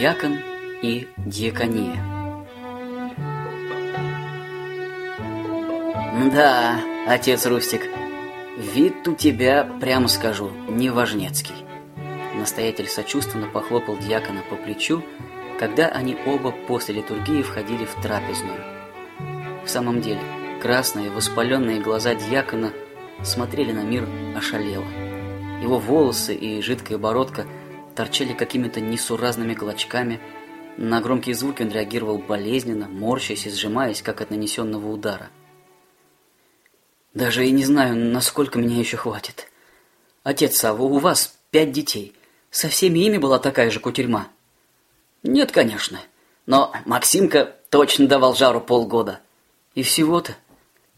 Дьякон и диакония. Да, отец Рустик, вид у тебя, прямо скажу, неважнецкий. Настоятель сочувственно похлопал дьякона по плечу, когда они оба после литургии входили в трапезную. В самом деле, красные воспаленные глаза дьякона смотрели на мир ошалело. Его волосы и жидкая бородка торчали какими-то несуразными клочками. На громкие звуки он реагировал болезненно, морщась и сжимаясь, как от нанесенного удара. Даже и не знаю, насколько меня еще хватит. Отец Савва, у вас пять детей. Со всеми ими была такая же кутерьма? Нет, конечно. Но Максимка точно давал жару полгода. И всего-то.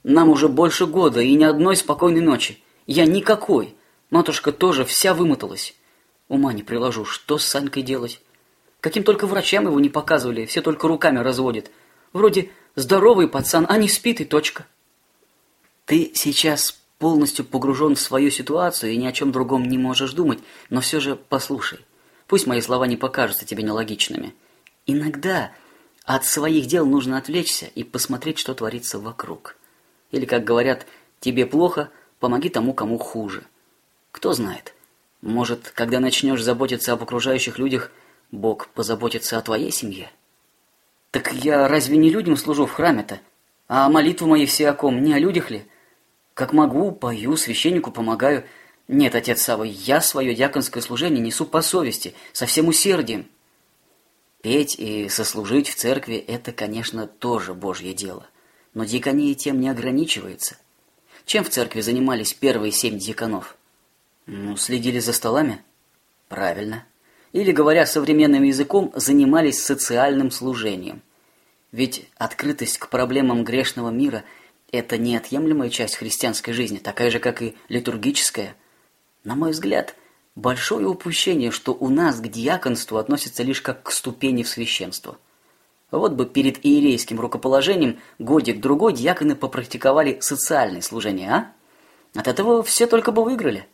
Нам уже больше года и ни одной спокойной ночи. Я никакой. Матушка тоже вся вымоталась. Ума не приложу, что с Санькой делать? Каким только врачам его не показывали, все только руками разводят. Вроде здоровый пацан, а не спит и точка. Ты сейчас полностью погружен в свою ситуацию и ни о чем другом не можешь думать, но все же послушай. Пусть мои слова не покажутся тебе нелогичными. Иногда от своих дел нужно отвлечься и посмотреть, что творится вокруг. Или, как говорят, тебе плохо, помоги тому, кому хуже. Кто знает, может, когда начнешь заботиться об окружающих людях, Бог позаботится о твоей семье? Так я разве не людям служу в храме-то? А молитвы мои все о ком, не о людях ли? Как могу, пою, священнику помогаю. Нет, отец Савва, я свое дьяконское служение несу по совести, со всем усердием. Петь и сослужить в церкви – это, конечно, тоже Божье дело. Но диакония тем не ограничивается. Чем в церкви занимались первые семь диаконов? Ну, следили за столами? Правильно. Или, говоря современным языком, занимались социальным служением. Ведь открытость к проблемам грешного мира – это неотъемлемая часть христианской жизни, такая же, как и литургическая. На мой взгляд, большое упущение, что у нас к диаконству относятся лишь как к ступени в священство – вот бы перед иерейским рукоположением годик-другой диаконы попрактиковали социальное служение, а? От этого все только бы выиграли.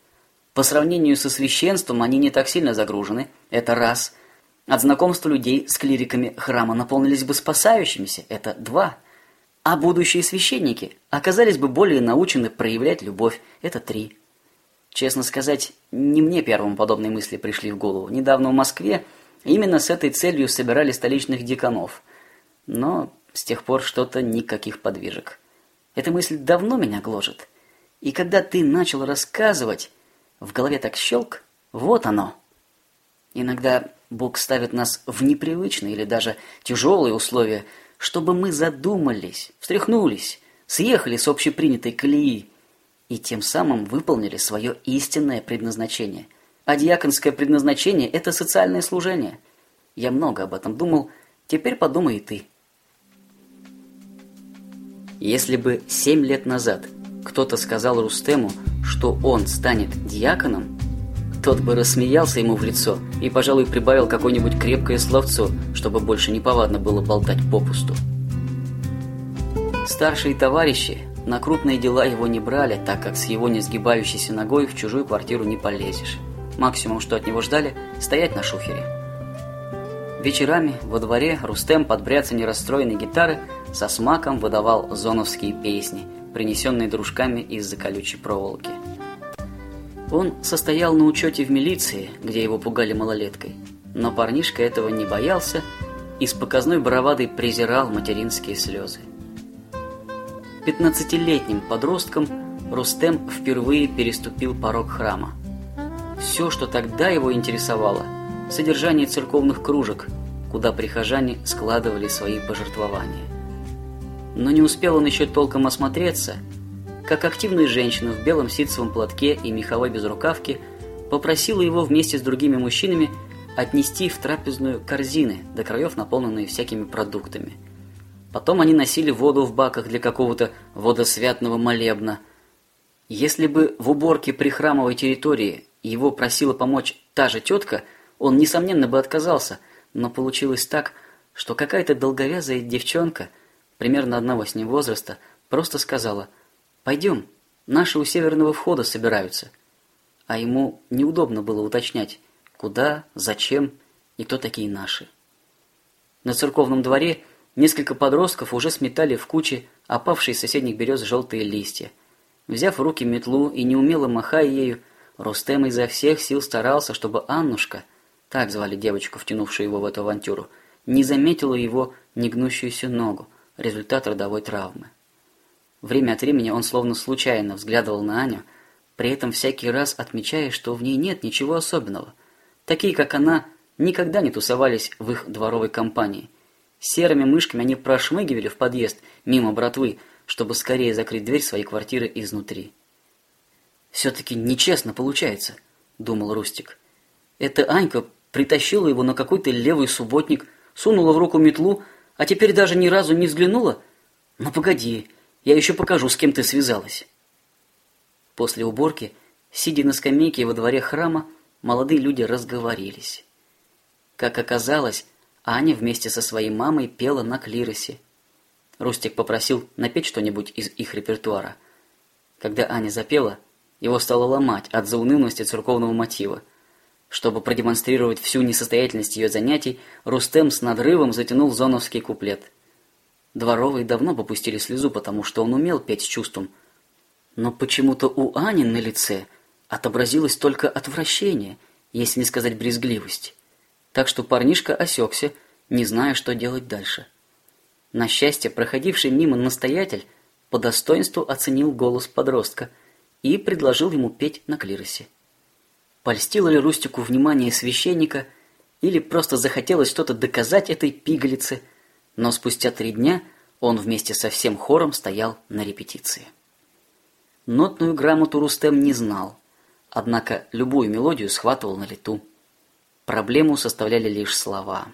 По сравнению со священством они не так сильно загружены, это раз. От знакомства людей с клириками храма наполнились бы спасающимися, это два. А будущие священники оказались бы более научены проявлять любовь, это три. Честно сказать, не мне первым подобные мысли пришли в голову. Недавно в Москве именно с этой целью собирали столичных деканов – но с тех пор что-то никаких подвижек. Эта мысль давно меня гложет. И когда ты начал рассказывать, в голове так щелк, вот оно. Иногда Бог ставит нас в непривычные или даже тяжелые условия, чтобы мы задумались, встряхнулись, съехали с общепринятой колеи и тем самым выполнили свое истинное предназначение. А диаконское предназначение – это социальное служение. Я много об этом думал, теперь подумай и ты. Если бы семь лет назад кто-то сказал Рустему, что он станет диаконом, тот бы рассмеялся ему в лицо и, пожалуй, прибавил какое-нибудь крепкое словцо, чтобы больше не повадно было болтать попусту. Старшие товарищи на крупные дела его не брали, так как с его несгибающейся ногой в чужую квартиру не полезешь. Максимум, что от него ждали – стоять на шухере. Вечерами во дворе Рустем под бряцание расстроенной гитары со смаком выдавал зоновские песни, принесенные дружками из-за колючей проволоки. Он состоял на учете в милиции, где его пугали малолеткой, но парнишка этого не боялся и с показной бравадой презирал материнские слезы. Пятнадцатилетним подростком Рустем впервые переступил порог храма. Все, что тогда его интересовало – содержание церковных кружек, куда прихожане складывали свои пожертвования. Но не успел он еще толком осмотреться, как активная женщина в белом ситцевом платке и меховой безрукавке попросила его вместе с другими мужчинами отнести в трапезную корзины, до краев наполненные всякими продуктами. Потом они носили воду в баках для какого-то водосвятного молебна. Если бы в уборке при храмовой территории его просила помочь та же тетка, он, несомненно, бы отказался, но получилось так, что какая-то долговязая девчонка – примерно одного с ним возраста, просто сказала «Пойдем, наши у северного входа собираются». А ему неудобно было уточнять, куда, зачем и кто такие наши. На церковном дворе несколько подростков уже сметали в куче опавшие из соседних берез желтые листья. Взяв в руки метлу и неумело махая ею, Рустем изо всех сил старался, чтобы Аннушка, так звали девочку, втянувшую его в эту авантюру, не заметила его негнущуюся ногу, результат родовой травмы. Время от времени он словно случайно взглядывал на Аню, при этом всякий раз отмечая, что в ней нет ничего особенного. Такие, как она, никогда не тусовались в их дворовой компании. Серыми мышками они прошмыгивали в подъезд мимо братвы, чтобы скорее закрыть дверь своей квартиры изнутри. «Все-таки нечестно получается», — думал Рустик. «Эта Анька притащила его на какой-то левый субботник, сунула в руку метлу, а теперь даже ни разу не взглянула? Ну погоди, я еще покажу, с кем ты связалась». После уборки, сидя на скамейке во дворе храма, молодые люди разговорились. Как оказалось, Аня вместе со своей мамой пела на клиросе. Рустик попросил напеть что-нибудь из их репертуара. Когда Аня запела, его стало ломать от заунывности церковного мотива. Чтобы продемонстрировать всю несостоятельность ее занятий, Рустем с надрывом затянул зоновский куплет. Дворовые давно попустили слезу, потому что он умел петь с чувством – но почему-то у Ани на лице отобразилось только отвращение, если не сказать брезгливость. Так что парнишка осекся, не зная, что делать дальше. На счастье, проходивший мимо настоятель по достоинству оценил голос подростка и предложил ему петь на клиросе. Польстило ли Рустику внимание священника или просто захотелось что-то доказать этой пигалице, но спустя три дня он вместе со всем хором стоял на репетиции. Нотную грамоту Рустем не знал, однако любую мелодию схватывал на лету. Проблему составляли лишь слова.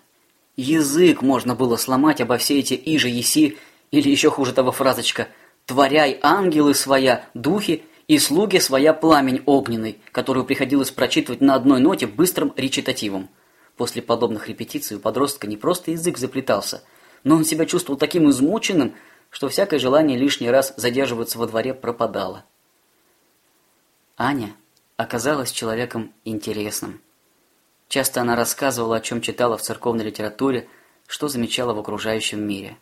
Язык можно было сломать обо все эти «иже еси» или еще хуже того фразочка «творяй ангелы своя, духи и слуги своя пламень огненный», которую приходилось прочитывать на одной ноте быстрым речитативом. После подобных репетиций у подростка не просто язык заплетался, но он себя чувствовал таким измученным, что всякое желание лишний раз задерживаться во дворе пропадало. Аня оказалась человеком интересным. Часто она рассказывала, о чем читала в церковной литературе, что замечала в окружающем мире.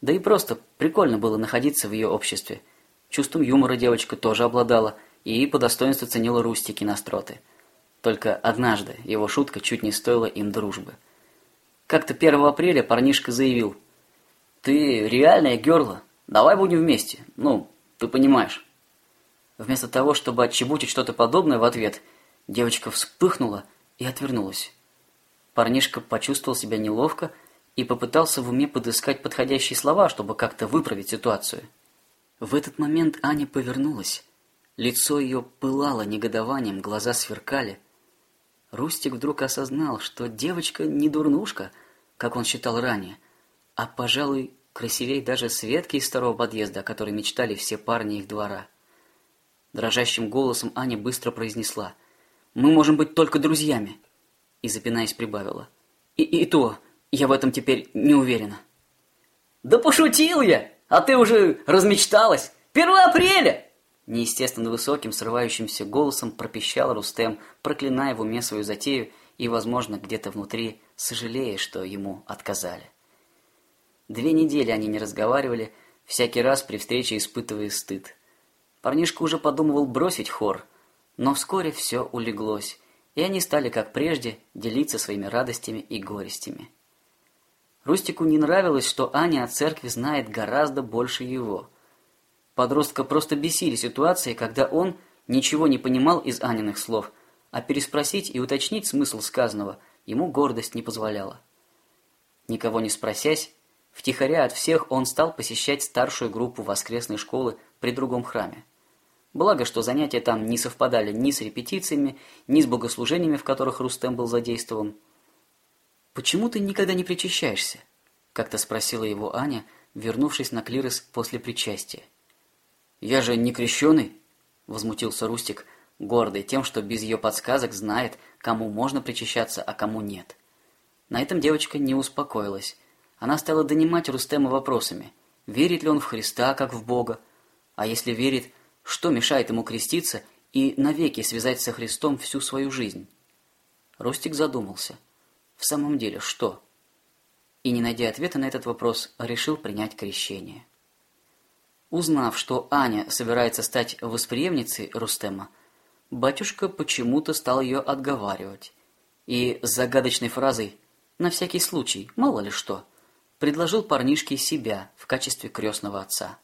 Да и просто прикольно было находиться в ее обществе. Чувством юмора девочка тоже обладала и по достоинству ценила Рустики настроты. Только однажды его шутка чуть не стоила им дружбы. Как-то 1 апреля парнишка заявил – ты реальная герла. Давай будем вместе. Ну, ты понимаешь. Вместо того, чтобы отчебучить что-то подобное в ответ, девочка вспыхнула и отвернулась. Парнишка почувствовал себя неловко и попытался в уме подыскать подходящие слова, чтобы как-то выправить ситуацию. В этот момент Аня повернулась. Лицо ее пылало негодованием, глаза сверкали. Рустик вдруг осознал, что девочка не дурнушка, как он считал ранее, а, пожалуй, красивей даже Светки из второго подъезда, о которой мечтали все парни их двора. Дрожащим голосом Аня быстро произнесла «Мы можем быть только друзьями», и, запинаясь, прибавила «И, и то, я в этом теперь не уверена». «Да пошутил я! А ты уже размечталась! 1 апреля!» Неестественно высоким, срывающимся голосом пропищал Рустем, проклиная в уме свою затею и, возможно, где-то внутри сожалея, что ему отказали. Две недели они не разговаривали, всякий раз при встрече испытывая стыд. Парнишка уже подумывал бросить хор, но вскоре все улеглось, и они стали, как прежде, делиться своими радостями и горестями. Рустику не нравилось, что Аня о церкви знает гораздо больше его. Подростка просто бесили ситуации, когда он ничего не понимал из Аниных слов, а переспросить и уточнить смысл сказанного ему гордость не позволяла. Никого не спросясь, Втихаря от всех он стал посещать старшую группу воскресной школы при другом храме. Благо, что занятия там не совпадали ни с репетициями, ни с богослужениями, в которых Рустем был задействован. «Почему ты никогда не причащаешься?» – как-то спросила его Аня, вернувшись на клирос после причастия. «Я же не крещеный!» – возмутился Рустик, гордый тем, что без ее подсказок знает, кому можно причащаться, а кому нет. На этом девочка не успокоилась – она стала донимать Рустема вопросами. Верит ли он в Христа, как в Бога? А если верит, что мешает ему креститься и навеки связать со Христом всю свою жизнь? Рустик задумался. В самом деле, что? и, не найдя ответа на этот вопрос, решил принять крещение. Узнав, что Аня собирается стать восприемницей Рустема, батюшка почему-то стал ее отговаривать и с загадочной фразой «на всякий случай, мало ли что», предложил парнишке себя в качестве крестного отца.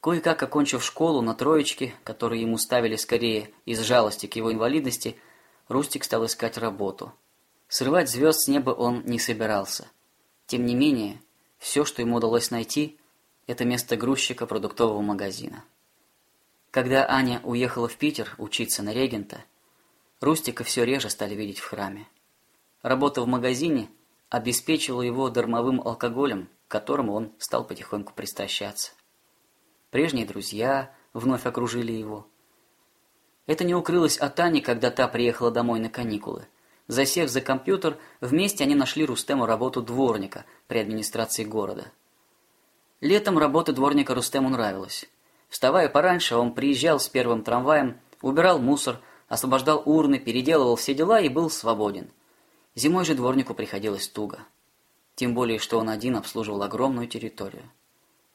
Кое-как окончив школу на троечке, которые ему ставили скорее из жалости к его инвалидности, Рустик стал искать работу. Срывать звезд с неба он не собирался. Тем не менее, все, что ему удалось найти – это место грузчика продуктового магазина. Когда Аня уехала в Питер учиться на регента, Рустика все реже стали видеть в храме. Работа в магазине обеспечивала его дармовым алкоголем, к которому он стал потихоньку пристращаться. Прежние друзья вновь окружили его. Это не укрылось от Ани, когда та приехала домой на каникулы. Засев за компьютер, вместе они нашли Рустему работу дворника при администрации города – Летом работа дворника Рустему нравилась. Вставая пораньше, он приезжал с первым трамваем, убирал мусор, освобождал урны, переделывал все дела и был свободен. Зимой же дворнику приходилось туго. Тем более, что он один обслуживал огромную территорию.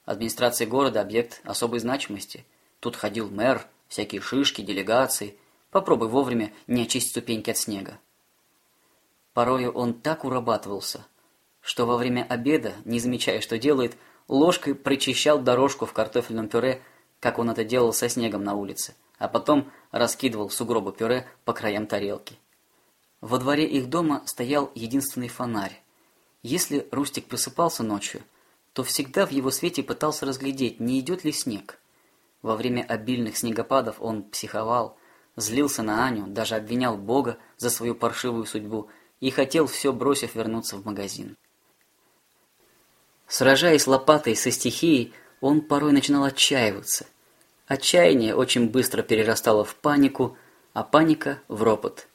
Администрация города – объект особой значимости. Тут ходил мэр, всякие шишки, делегации. Попробуй вовремя не очистить ступеньки от снега. Порою он так урабатывался, что во время обеда, не замечая, что делает, ложкой прочищал дорожку в картофельном пюре, как он это делал со снегом на улице, а потом раскидывал сугробы пюре по краям тарелки. Во дворе их дома стоял единственный фонарь. Если Рустик просыпался ночью, то всегда в его свете пытался разглядеть, не идет ли снег. Во время обильных снегопадов он психовал, злился на Аню, даже обвинял Бога за свою паршивую судьбу и хотел все бросив вернуться в магазин. Сражаясь лопатой со стихией, он порой начинал отчаиваться. Отчаяние очень быстро перерастало в панику, а паника – в ропот.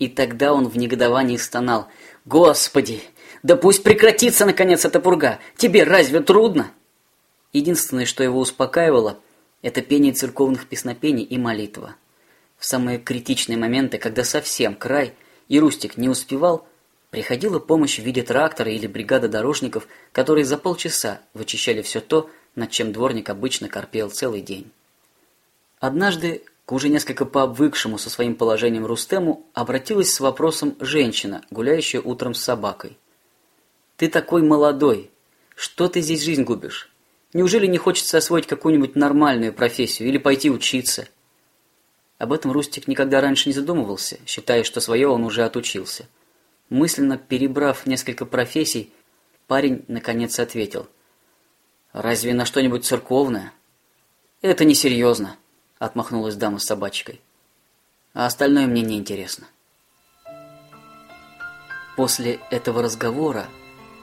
И тогда он в негодовании стонал «Господи, да пусть прекратится наконец эта пурга! Тебе разве трудно?» Единственное, что его успокаивало, это пение церковных песнопений и молитва. В самые критичные моменты, когда совсем край, и Рустик не успевал – Приходила помощь в виде трактора или бригады дорожников, которые за полчаса вычищали все то, над чем дворник обычно корпел целый день. Однажды к уже несколько пообвыкшему со своим положением Рустему обратилась с вопросом женщина, гуляющая утром с собакой. «Ты такой молодой. Что ты здесь жизнь губишь? Неужели не хочется освоить какую-нибудь нормальную профессию или пойти учиться?» Об этом Рустик никогда раньше не задумывался, считая, что свое он уже отучился. Мысленно перебрав несколько профессий, парень наконец ответил. «Разве на что-нибудь церковное?» «Это несерьезно», — отмахнулась дама с собачкой. «А остальное мне не интересно». После этого разговора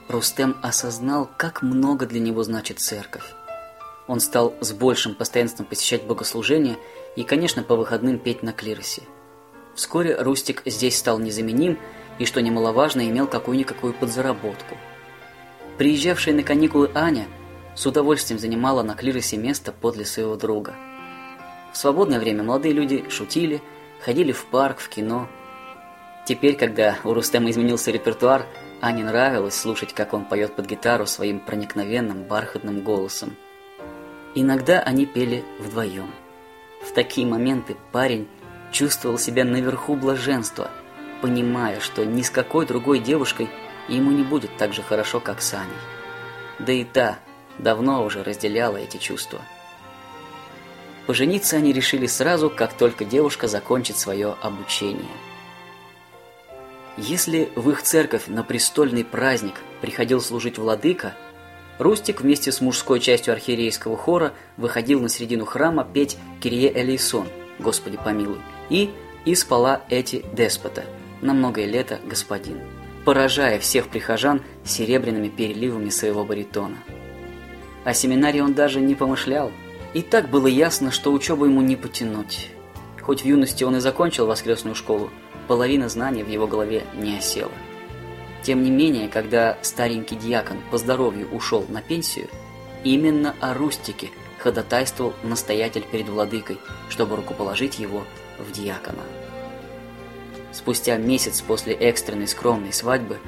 Рустем осознал, как много для него значит церковь. Он стал с большим постоянством посещать богослужения и, конечно, по выходным петь на клиросе. Вскоре Рустик здесь стал незаменим и, что немаловажно, имел какую-никакую подзаработку. Приезжавшая на каникулы Аня с удовольствием занимала на клиросе место подле своего друга. В свободное время молодые люди шутили, ходили в парк, в кино. Теперь, когда у Рустема изменился репертуар, Ане нравилось слушать, как он поет под гитару своим проникновенным бархатным голосом. Иногда они пели вдвоем. В такие моменты парень чувствовал себя наверху блаженства – понимая, что ни с какой другой девушкой ему не будет так же хорошо, как с Аней. Да и та давно уже разделяла эти чувства. Пожениться они решили сразу, как только девушка закончит свое обучение. Если в их церковь на престольный праздник приходил служить владыка, Рустик вместе с мужской частью архиерейского хора выходил на середину храма петь «Кирие Элейсон» «Господи помилуй» и «И эти деспота» на многое лето господин, поражая всех прихожан серебряными переливами своего баритона. О семинарии он даже не помышлял. И так было ясно, что учебу ему не потянуть. Хоть в юности он и закончил воскресную школу, половина знаний в его голове не осела. Тем не менее, когда старенький диакон по здоровью ушел на пенсию, именно о Рустике ходатайствовал настоятель перед владыкой, чтобы рукоположить его в диакона. Спустя месяц после экстренной скромной свадьбы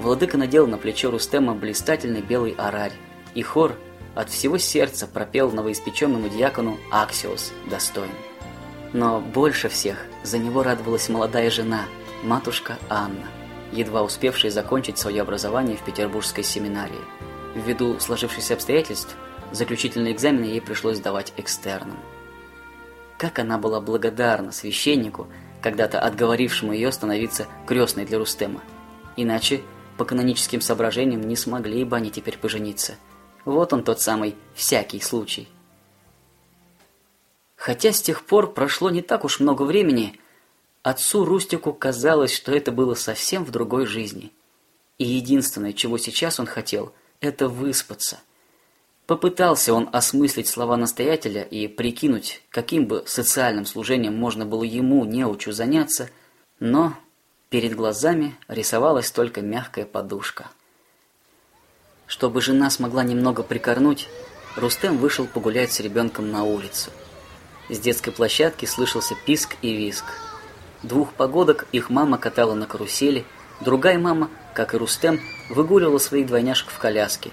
владыка надел на плечо Рустема блистательный белый арарь, и хор от всего сердца пропел новоиспеченному дьякону «Аксиос достоин». Но больше всех за него радовалась молодая жена, матушка Анна, едва успевшая закончить свое образование в Петербургской семинарии. Ввиду сложившихся обстоятельств, заключительные экзамены ей пришлось сдавать экстерном. Как она была благодарна священнику, когда-то отговорившему ее становиться крестной для Рустема. Иначе, по каноническим соображениям, не смогли бы они теперь пожениться. Вот он тот самый всякий случай. Хотя с тех пор прошло не так уж много времени, отцу Рустику казалось, что это было совсем в другой жизни. И единственное, чего сейчас он хотел, это выспаться. Попытался он осмыслить слова настоятеля и прикинуть, каким бы социальным служением можно было ему, неучу, заняться, но перед глазами рисовалась только мягкая подушка. Чтобы жена смогла немного прикорнуть, Рустем вышел погулять с ребенком на улицу. С детской площадки слышался писк и визг. Двух погодок их мама катала на карусели, другая мама, как и Рустем, выгуливала своих двойняшек в коляске.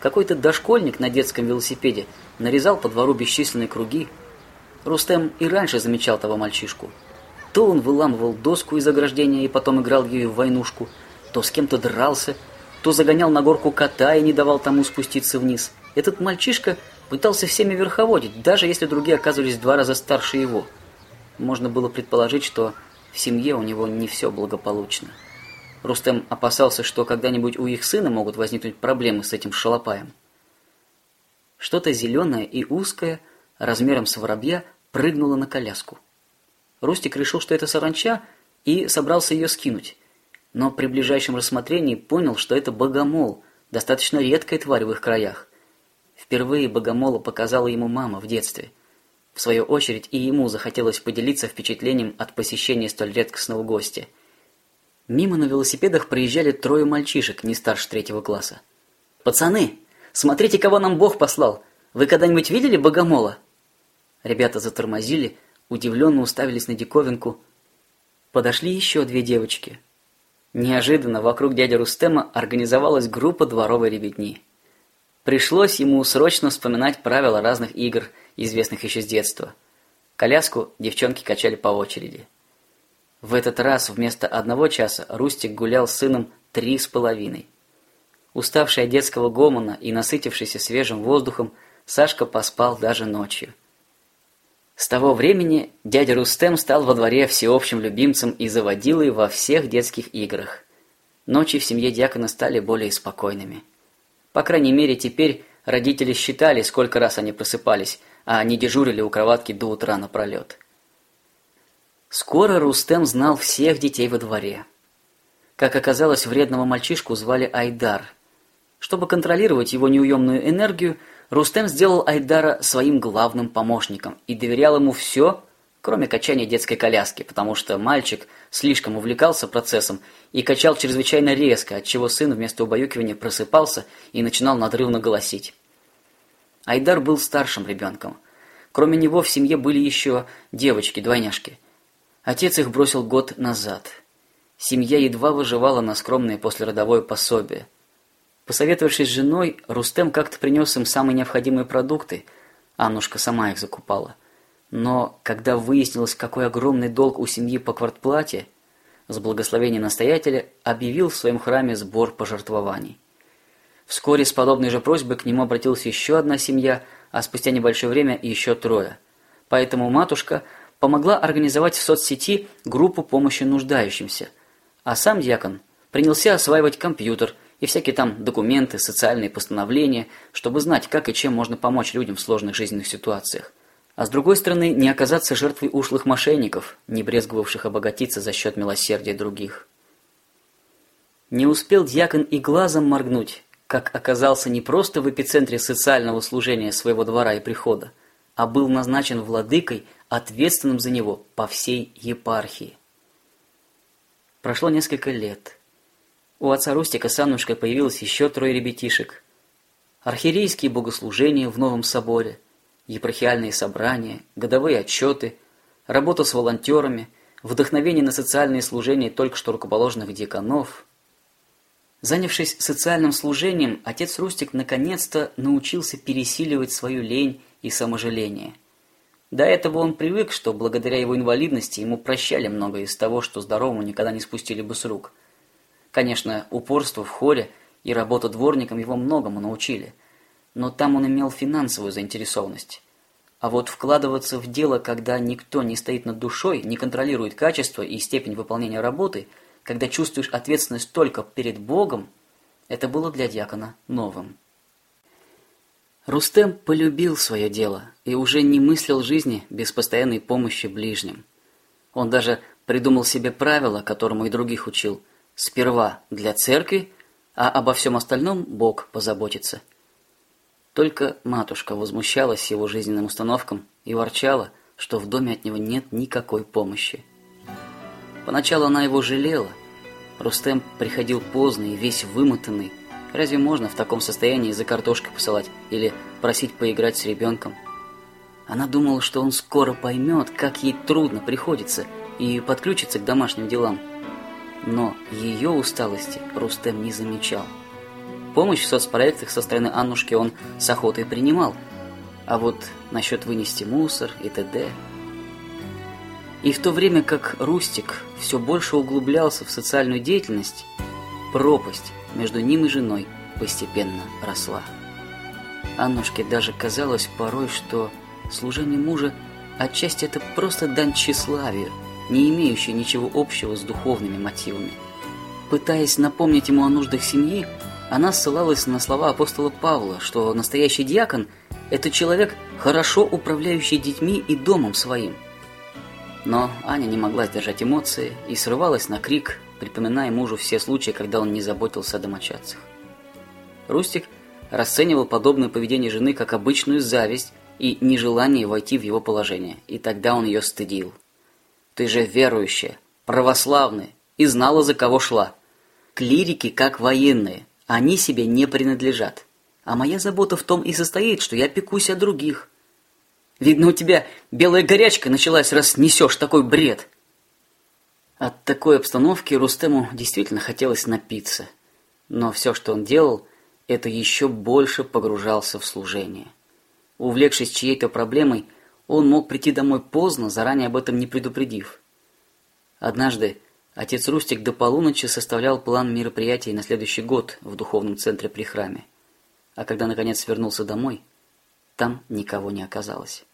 Какой-то дошкольник на детском велосипеде нарезал по двору бесчисленные круги. Рустем и раньше замечал того мальчишку. То он выламывал доску из ограждения и потом играл ею в войнушку, то с кем-то дрался, то загонял на горку кота и не давал тому спуститься вниз. Этот мальчишка Пытался всеми верховодить, даже если другие оказывались в два раза старше его. Можно было предположить, что в семье у него не все благополучно. Рустем опасался, что когда-нибудь у их сына могут возникнуть проблемы с этим шалопаем. Что-то зеленое и узкое, размером с воробья, прыгнуло на коляску. Рустик решил, что это саранча, и собрался ее скинуть. Но при ближайшем рассмотрении понял, что это богомол, достаточно редкая тварь в их краях. Впервые Богомола показала ему мама в детстве. В свою очередь и ему захотелось поделиться впечатлением от посещения столь редкостного гостя. Мимо на велосипедах проезжали трое мальчишек не старше третьего класса. «Пацаны, смотрите, кого нам Бог послал! Вы когда-нибудь видели Богомола?» Ребята затормозили, удивленно уставились на диковинку. Подошли еще две девочки. Неожиданно вокруг дяди Рустема организовалась группа дворовой ребятни. Пришлось ему срочно вспоминать правила разных игр, известных еще с детства. Коляску девчонки качали по очереди. В этот раз вместо одного часа Рустик гулял с сыном три с половиной. Уставший от детского гомона и насытившийся свежим воздухом, Сашка поспал даже ночью. С того времени дядя Рустем стал во дворе всеобщим любимцем и заводилой во всех детских играх. Ночи в семье дьякона стали более спокойными. По крайней мере, теперь родители считали, сколько раз они просыпались, а не дежурили у кроватки до утра напролет. Скоро Рустем знал всех детей во дворе. Как оказалось, вредного мальчишку звали Айдар. Чтобы контролировать его неуемную энергию, Рустем сделал Айдара своим главным помощником и доверял ему все, кроме качания детской коляски, потому что мальчик слишком увлекался процессом и качал чрезвычайно резко, отчего сын вместо убаюкивания просыпался и начинал надрывно голосить. Айдар был старшим ребенком. Кроме него в семье были еще девочки-двойняшки. Отец их бросил год назад. Семья едва выживала на скромное послеродовое пособие. Посоветовавшись с женой, Рустем как-то принес им самые необходимые продукты. Аннушка сама их закупала. Но когда выяснилось, какой огромный долг у семьи по квартплате, с благословения настоятеля объявил в своем храме сбор пожертвований. Вскоре с подобной же просьбой к нему обратилась еще одна семья, а спустя небольшое время еще трое. Поэтому матушка помогла организовать в соцсети группу помощи нуждающимся, а сам диакон принялся осваивать компьютер и всякие там документы, социальные постановления, чтобы знать, как и чем можно помочь людям в сложных жизненных ситуациях а с другой стороны не оказаться жертвой ушлых мошенников, не брезговавших обогатиться за счет милосердия других. Не успел дьякон и глазом моргнуть, как оказался не просто в эпицентре социального служения своего двора и прихода, а был назначен владыкой, ответственным за него по всей епархии. Прошло несколько лет. У отца Рустика с Аннушкой появилось еще трое ребятишек. Архиерейские богослужения в новом соборе – епархиальные собрания, годовые отчеты, работа с волонтерами, вдохновение на социальные служения только что рукоположенных диаконов. Занявшись социальным служением, отец Рустик наконец-то научился пересиливать свою лень и саможаление. До этого он привык, что благодаря его инвалидности ему прощали многое из того, что здоровому никогда не спустили бы с рук. Конечно, упорство в хоре и работа дворником его многому научили, но там он имел финансовую заинтересованность. А вот вкладываться в дело, когда никто не стоит над душой, не контролирует качество и степень выполнения работы – когда чувствуешь ответственность только перед Богом, это было для диакона новым. Рустем полюбил свое дело и уже не мыслил жизни без постоянной помощи ближним. Он даже придумал себе правило, которому и других учил: сперва для церкви, а обо всем остальном Бог позаботится. Только матушка возмущалась его жизненным установкам и ворчала, что в доме от него нет никакой помощи. Поначалу она его жалела. Рустем приходил поздно и весь вымотанный. Разве можно в таком состоянии за картошкой посылать или просить поиграть с ребенком? Она думала, что он скоро поймет, как ей трудно приходится, и подключится к домашним делам. Но ее усталости Рустем не замечал. Помощь в соцпроектах со стороны Аннушки он с охотой принимал, а вот насчет вынести мусор и т.д. И в то время как Рустик все больше углублялся в социальную деятельность, пропасть между ним и женой постепенно росла. Аннушке даже казалось порой, что служение мужа отчасти это просто дань тщеславию, не имеющая ничего общего с духовными мотивами. Пытаясь напомнить ему о нуждах семьи, она ссылалась на слова апостола Павла, что настоящий диакон – это человек, хорошо управляющий детьми и домом своим – но Аня не могла сдержать эмоции и срывалась на крик, припоминая мужу все случаи, когда он не заботился о домочадцах. Рустик расценивал подобное поведение жены как обычную зависть и нежелание войти в его положение, и тогда он ее стыдил. «Ты же верующая, православная, и знала, за кого шла. Клирики как военные, они себе не принадлежат. А моя забота в том и состоит, что я пекусь о других. Видно, у тебя белая горячка началась, раз несешь такой бред. От такой обстановки Рустему действительно хотелось напиться. Но все, что он делал, это еще больше погружался в служение. Увлекшись чьей-то проблемой, он мог прийти домой поздно, заранее об этом не предупредив. Однажды отец Рустик до полуночи составлял план мероприятий на следующий год в духовном центре при храме. А когда наконец вернулся домой, там никого не оказалось.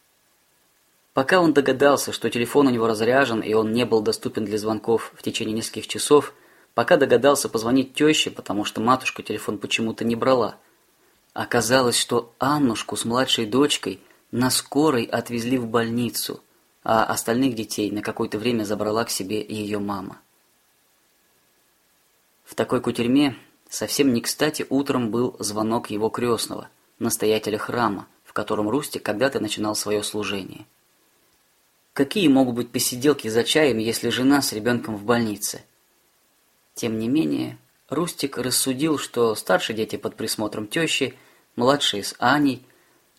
Пока он догадался, что телефон у него разряжен и он не был доступен для звонков в течение нескольких часов, пока догадался позвонить теще, потому что матушка телефон почему-то не брала. Оказалось, что Аннушку с младшей дочкой на скорой отвезли в больницу, а остальных детей на какое-то время забрала к себе ее мама. В такой кутерьме совсем не кстати утром был звонок его крестного, настоятеля храма, в котором Рустик когда-то начинал свое служение. Какие могут быть посиделки за чаем, если жена с ребенком в больнице? Тем не менее, Рустик рассудил, что старшие дети под присмотром тещи, младшие с Аней,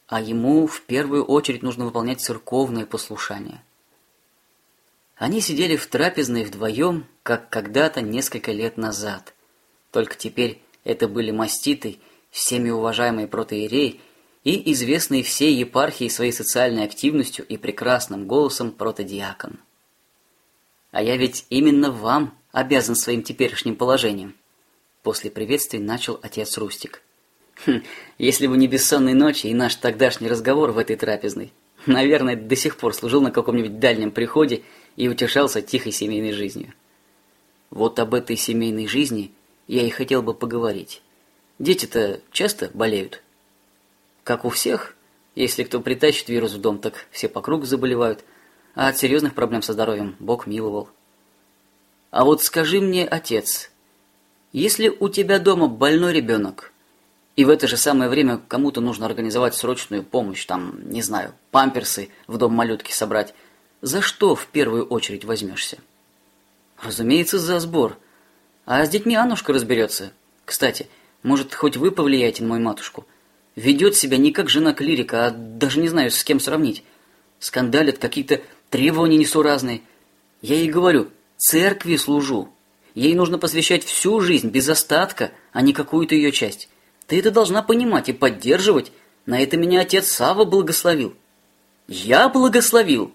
а ему в первую очередь нужно выполнять церковное послушание. Они сидели в трапезной вдвоем, как когда-то несколько лет назад. Только теперь это были маститый, всеми уважаемый протоиерей и известный всей епархии своей социальной активностью и прекрасным голосом протодиакон. А я ведь именно вам обязан своим теперешним положением. После приветствия начал отец Рустик. Хм, если бы не бессонные ночи и наш тогдашний разговор в этой трапезной, наверное, до сих пор служил на каком-нибудь дальнем приходе и утешался тихой семейной жизнью. Вот об этой семейной жизни я и хотел бы поговорить. Дети-то часто болеют. Как у всех, если кто притащит вирус в дом, так все по кругу заболевают, а от серьезных проблем со здоровьем Бог миловал. А вот скажи мне, отец, если у тебя дома больной ребенок, и в это же самое время кому-то нужно организовать срочную помощь, там, не знаю, памперсы в дом малютки собрать, за что в первую очередь возьмешься? Разумеется, за сбор. А с детьми Аннушка разберется. Кстати, может, хоть вы повлияете на мою матушку – Ведет себя не как жена клирика, а даже не знаю, с кем сравнить. Скандалит, какие-то требования несуразные. Я ей говорю, церкви служу. Ей нужно посвящать всю жизнь без остатка, а не какую-то ее часть. Ты это должна понимать и поддерживать. На это меня отец Сава благословил. Я благословил.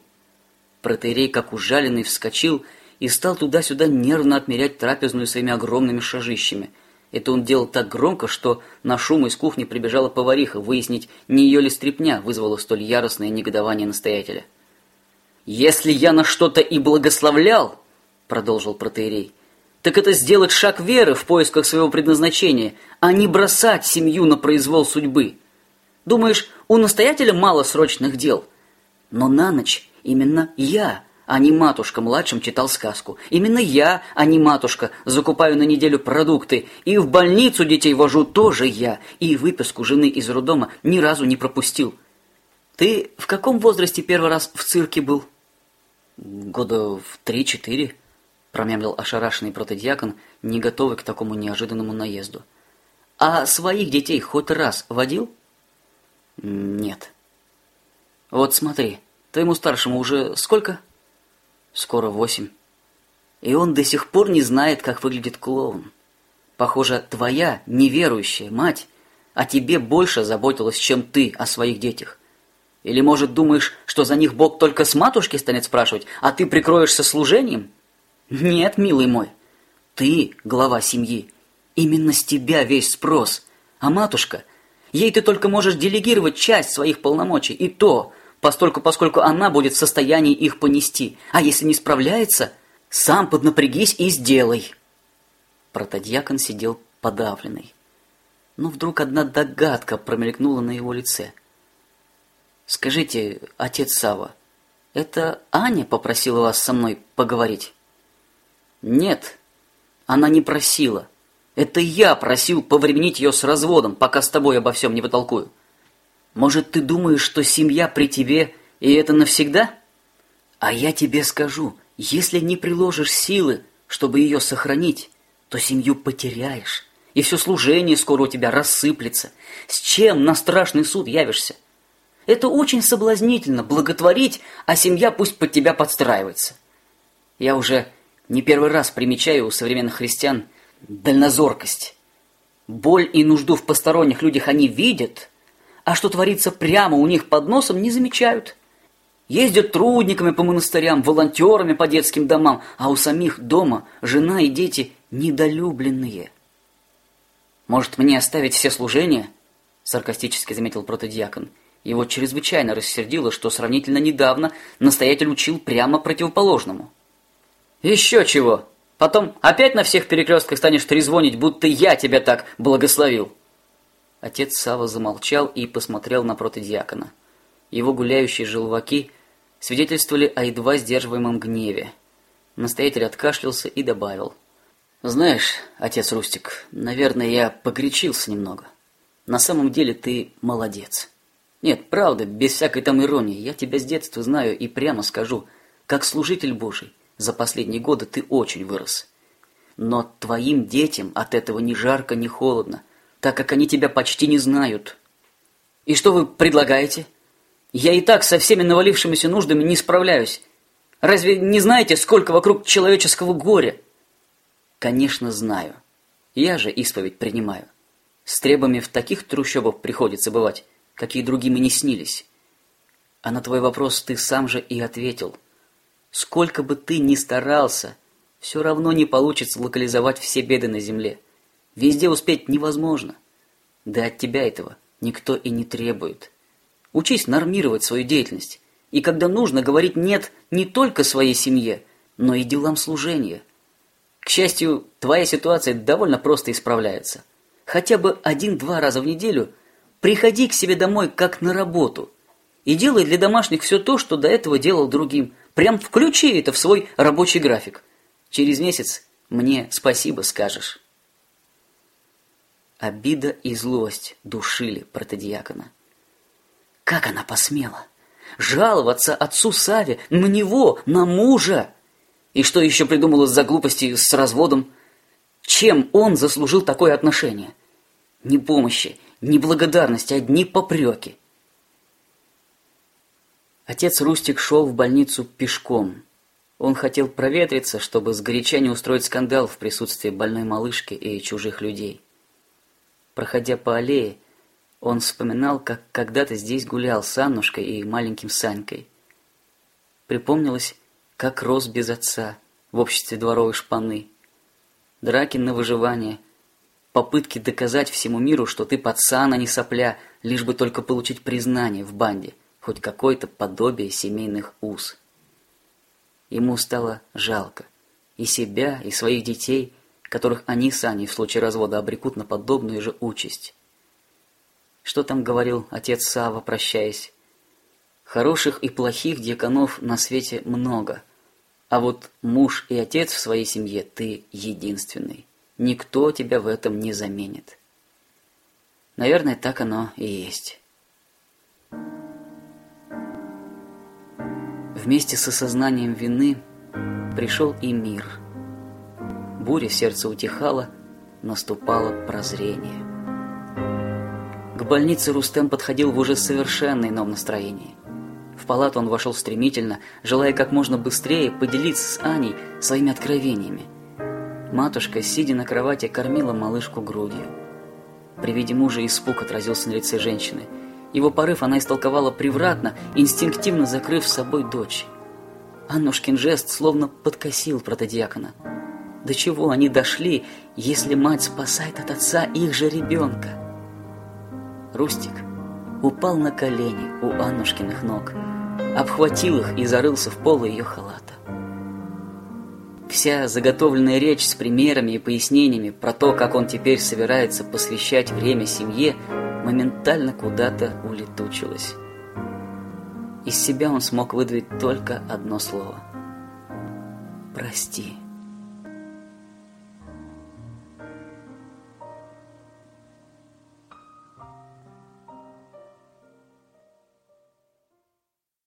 Протерей, как ужаленный, вскочил и стал туда-сюда нервно отмерять трапезную своими огромными шажищами. Это он делал так громко, что на шум из кухни прибежала повариха выяснить, не ее ли стряпня вызвала столь яростное негодование настоятеля. «Если я на что-то и благословлял, — продолжил протеерей, — так это сделать шаг веры в поисках своего предназначения, а не бросать семью на произвол судьбы. Думаешь, у настоятеля мало срочных дел? Но на ночь именно я, а не матушка младшим читал сказку. Именно я, а не матушка, закупаю на неделю продукты, и в больницу детей вожу тоже я, и выписку жены из роддома ни разу не пропустил. Ты в каком возрасте первый раз в цирке был? Года в три-четыре, промямлил ошарашенный протодиакон, не готовый к такому неожиданному наезду. А своих детей хоть раз водил? Нет. Вот смотри, твоему старшему уже сколько? Скоро восемь. И он до сих пор не знает, как выглядит клоун. Похоже, твоя неверующая мать о тебе больше заботилась, чем ты о своих детях. Или, может, думаешь, что за них Бог только с матушки станет спрашивать, а ты прикроешься служением? Нет, милый мой, ты глава семьи. Именно с тебя весь спрос. А матушка, ей ты только можешь делегировать часть своих полномочий, и то, постольку, поскольку она будет в состоянии их понести. А если не справляется, сам поднапрягись и сделай. Протодьякон сидел подавленный. Но вдруг одна догадка промелькнула на его лице – Скажите, отец Сава, это Аня попросила вас со мной поговорить? Нет, она не просила. Это я просил повременить ее с разводом, пока с тобой обо всем не потолкую. Может, ты думаешь, что семья при тебе, и это навсегда? А я тебе скажу, если не приложишь силы, чтобы ее сохранить, то семью потеряешь, и все служение скоро у тебя рассыплется. С чем на страшный суд явишься? Это очень соблазнительно, благотворить, а семья пусть под тебя подстраивается. Я уже не первый раз примечаю у современных христиан дальнозоркость. Боль и нужду в посторонних людях они видят, а что творится прямо у них под носом, не замечают. Ездят трудниками по монастырям, волонтерами по детским домам, а у самих дома жена и дети недолюбленные. «Может, мне оставить все служения?» — саркастически заметил протодиакон — его чрезвычайно рассердило, что сравнительно недавно настоятель учил прямо противоположному. «Еще чего! Потом опять на всех перекрестках станешь трезвонить, будто я тебя так благословил!» Отец Сава замолчал и посмотрел на протодиакона. Его гуляющие желваки свидетельствовали о едва сдерживаемом гневе. Настоятель откашлялся и добавил. «Знаешь, отец Рустик, наверное, я погречился немного. На самом деле ты молодец». Нет, правда, без всякой там иронии. Я тебя с детства знаю и прямо скажу, как служитель Божий, за последние годы ты очень вырос. Но твоим детям от этого ни жарко, ни холодно, так как они тебя почти не знают. И что вы предлагаете? Я и так со всеми навалившимися нуждами не справляюсь. Разве не знаете, сколько вокруг человеческого горя? Конечно, знаю. Я же исповедь принимаю. С требами в таких трущобах приходится бывать, какие другим и не снились. А на твой вопрос ты сам же и ответил. Сколько бы ты ни старался, все равно не получится локализовать все беды на земле. Везде успеть невозможно. Да от тебя этого никто и не требует. Учись нормировать свою деятельность. И когда нужно, говорить «нет» не только своей семье, но и делам служения. К счастью, твоя ситуация довольно просто исправляется. Хотя бы один-два раза в неделю – Приходи к себе домой, как на работу. И делай для домашних все то, что до этого делал другим. Прям включи это в свой рабочий график. Через месяц мне спасибо скажешь. Обида и злость душили протодиакона. Как она посмела? Жаловаться отцу Саве, на него, на мужа! И что еще придумала за глупости с разводом? Чем он заслужил такое отношение? Ни помощи, ни благодарности, одни попреки. Отец Рустик шел в больницу пешком. Он хотел проветриться, чтобы сгоряча не устроить скандал в присутствии больной малышки и чужих людей. Проходя по аллее, он вспоминал, как когда-то здесь гулял с Аннушкой и маленьким Санькой. Припомнилось, как рос без отца в обществе дворовой шпаны. Драки на выживание, попытки доказать всему миру, что ты пацан, а не сопля, лишь бы только получить признание в банде, хоть какое-то подобие семейных уз. Ему стало жалко и себя, и своих детей, которых они с Аней в случае развода обрекут на подобную же участь. Что там говорил отец Сава, прощаясь? Хороших и плохих дьяконов на свете много, а вот муж и отец в своей семье ты единственный. Никто тебя в этом не заменит. Наверное, так оно и есть. Вместе с осознанием вины пришел и мир. Буря в сердце утихала, наступало прозрение. К больнице Рустем подходил в уже совершенно ином настроении. В палату он вошел стремительно, желая как можно быстрее поделиться с Аней своими откровениями. Матушка, сидя на кровати, кормила малышку грудью. При виде мужа испуг отразился на лице женщины – его порыв она истолковала превратно, инстинктивно закрыв с собой дочь. Аннушкин жест словно подкосил протодиакона. До чего они дошли, если мать спасает от отца их же ребенка? Рустик упал на колени у Аннушкиных ног, обхватил их и зарылся в полы ее халата. Вся заготовленная речь с примерами и пояснениями про то, как он теперь собирается посвящать время семье, моментально куда-то улетучилась. Из себя он смог выдавить только одно слово. «Прости».